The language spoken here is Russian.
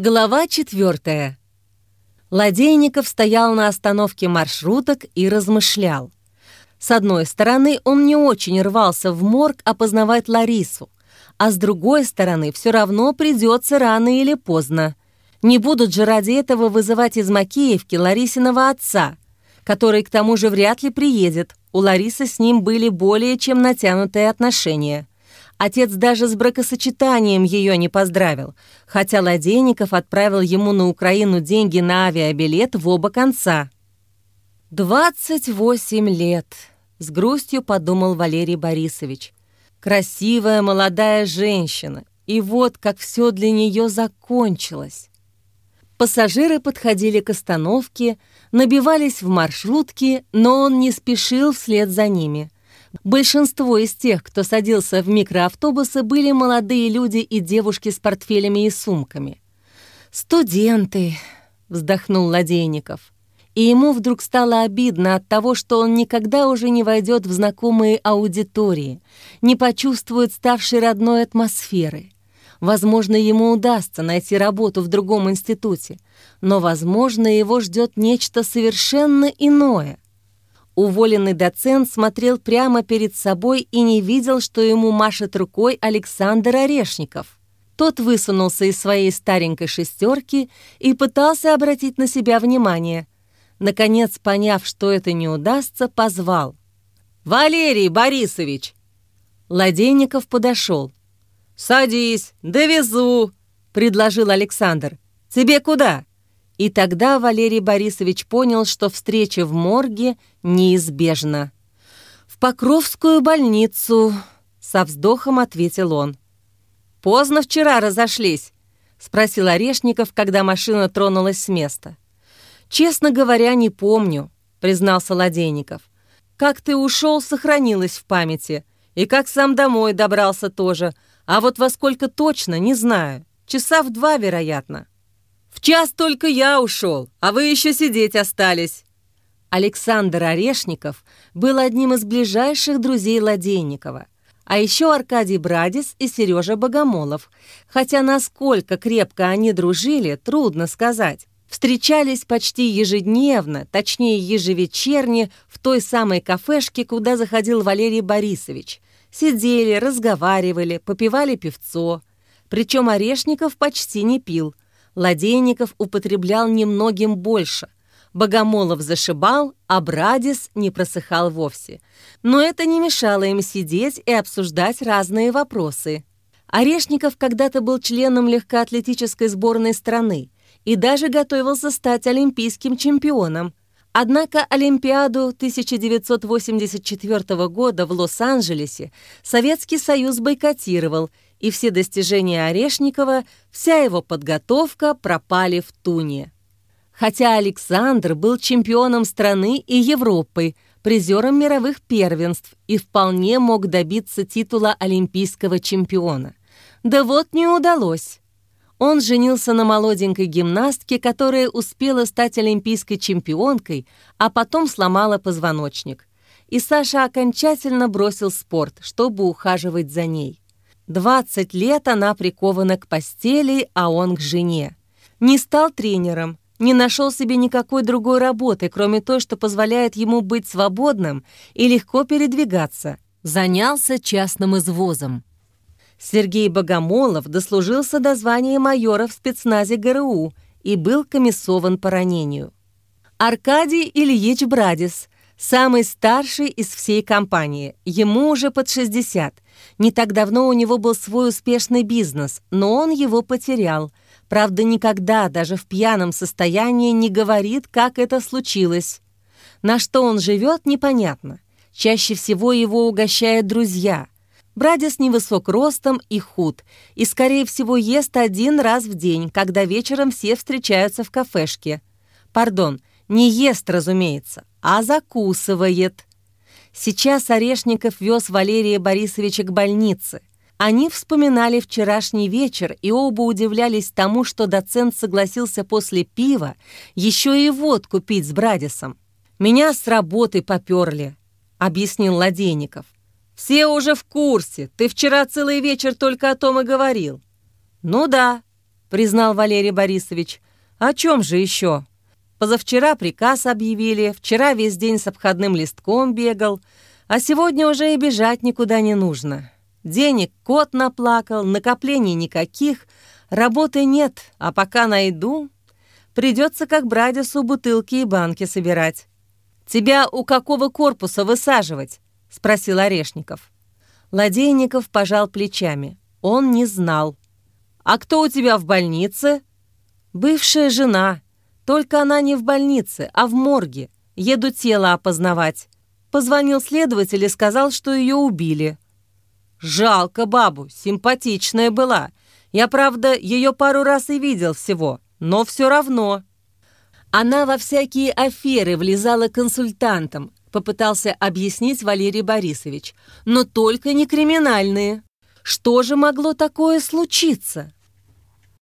Глава четвертая. Ладейников стоял на остановке маршруток и размышлял. С одной стороны, он не очень рвался в морг опознавать Ларису, а с другой стороны, все равно придется рано или поздно. Не будут же ради этого вызывать из Макеевки Ларисиного отца, который к тому же вряд ли приедет. У Ларисы с ним были более чем натянутые отношения. Отец даже с бракосочетанием ее не поздравил, хотя Ладейников отправил ему на Украину деньги на авиабилет в оба конца. «Двадцать восемь лет», — с грустью подумал Валерий Борисович. «Красивая молодая женщина, и вот как все для нее закончилось». Пассажиры подходили к остановке, набивались в маршрутки, но он не спешил вслед за ними — Большинство из тех, кто садился в микроавтобусы, были молодые люди и девушки с портфелями и сумками. «Студенты», — вздохнул Ладейников. И ему вдруг стало обидно от того, что он никогда уже не войдет в знакомые аудитории, не почувствует ставшей родной атмосферы. Возможно, ему удастся найти работу в другом институте, но, возможно, его ждет нечто совершенно иное — Уволенный доцент смотрел прямо перед собой и не видел, что ему машет рукой Александр Орешников. Тот высунулся из своей старенькой шестерки и пытался обратить на себя внимание. Наконец, поняв, что это не удастся, позвал. «Валерий Борисович!» Ладейников подошел. «Садись, довезу!» — предложил Александр. «Тебе куда?» И тогда Валерий Борисович понял, что встреча в морге неизбежна. «В Покровскую больницу», — со вздохом ответил он. «Поздно вчера разошлись», — спросил Орешников, когда машина тронулась с места. «Честно говоря, не помню», — признался Ладейников. «Как ты ушел, сохранилось в памяти. И как сам домой добрался тоже. А вот во сколько точно, не знаю. Часа в два, вероятно». В час только я ушел, а вы еще сидеть остались». Александр Орешников был одним из ближайших друзей Ладейникова, а еще Аркадий Брадис и Сережа Богомолов. Хотя насколько крепко они дружили, трудно сказать. Встречались почти ежедневно, точнее ежевечерне, в той самой кафешке, куда заходил Валерий Борисович. Сидели, разговаривали, попивали певцо. Причем Орешников почти не пил – Ладейников употреблял немногим больше. Богомолов зашибал, а Брадис не просыхал вовсе. Но это не мешало им сидеть и обсуждать разные вопросы. Орешников когда-то был членом легкоатлетической сборной страны и даже готовился стать олимпийским чемпионом. Однако Олимпиаду 1984 года в Лос-Анджелесе Советский Союз бойкотировал – и все достижения Орешникова, вся его подготовка пропали в туне. Хотя Александр был чемпионом страны и Европы, призером мировых первенств и вполне мог добиться титула олимпийского чемпиона. Да вот не удалось. Он женился на молоденькой гимнастке, которая успела стать олимпийской чемпионкой, а потом сломала позвоночник. И Саша окончательно бросил спорт, чтобы ухаживать за ней. 20 лет она прикована к постели, а он к жене. Не стал тренером, не нашел себе никакой другой работы, кроме той, что позволяет ему быть свободным и легко передвигаться. Занялся частным извозом. Сергей Богомолов дослужился до звания майора в спецназе ГРУ и был комиссован по ранению. Аркадий Ильич Брадис, самый старший из всей компании, ему уже под 60 – не так давно у него был свой успешный бизнес, но он его потерял. Правда, никогда, даже в пьяном состоянии, не говорит, как это случилось. На что он живет, непонятно. Чаще всего его угощают друзья. Брадис невысок ростом и худ, и, скорее всего, ест один раз в день, когда вечером все встречаются в кафешке. Пардон, не ест, разумеется, а закусывает. Сейчас Орешников вез Валерия Борисовича к больнице. Они вспоминали вчерашний вечер и оба удивлялись тому, что доцент согласился после пива еще и водку пить с Брадисом. «Меня с работы поперли», — объяснил Ладейников. «Все уже в курсе. Ты вчера целый вечер только о том и говорил». «Ну да», — признал Валерий Борисович. «О чем же еще? Позавчера приказ объявили, вчера весь день с обходным листком бегал, а сегодня уже и бежать никуда не нужно. Денег кот наплакал, накоплений никаких, работы нет, а пока найду, придется как Брадису бутылки и банки собирать. «Тебя у какого корпуса высаживать?» — спросил Орешников. Ладейников пожал плечами. Он не знал. «А кто у тебя в больнице?» «Бывшая жена. Только она не в больнице, а в морге. Еду тело опознавать. Позвонил следователь и сказал, что ее убили». «Жалко бабу, симпатичная была. Я, правда, ее пару раз и видел всего, но все равно». Она во всякие аферы влезала консультантом, попытался объяснить Валерий Борисович, но только не криминальные. Что же могло такое случиться?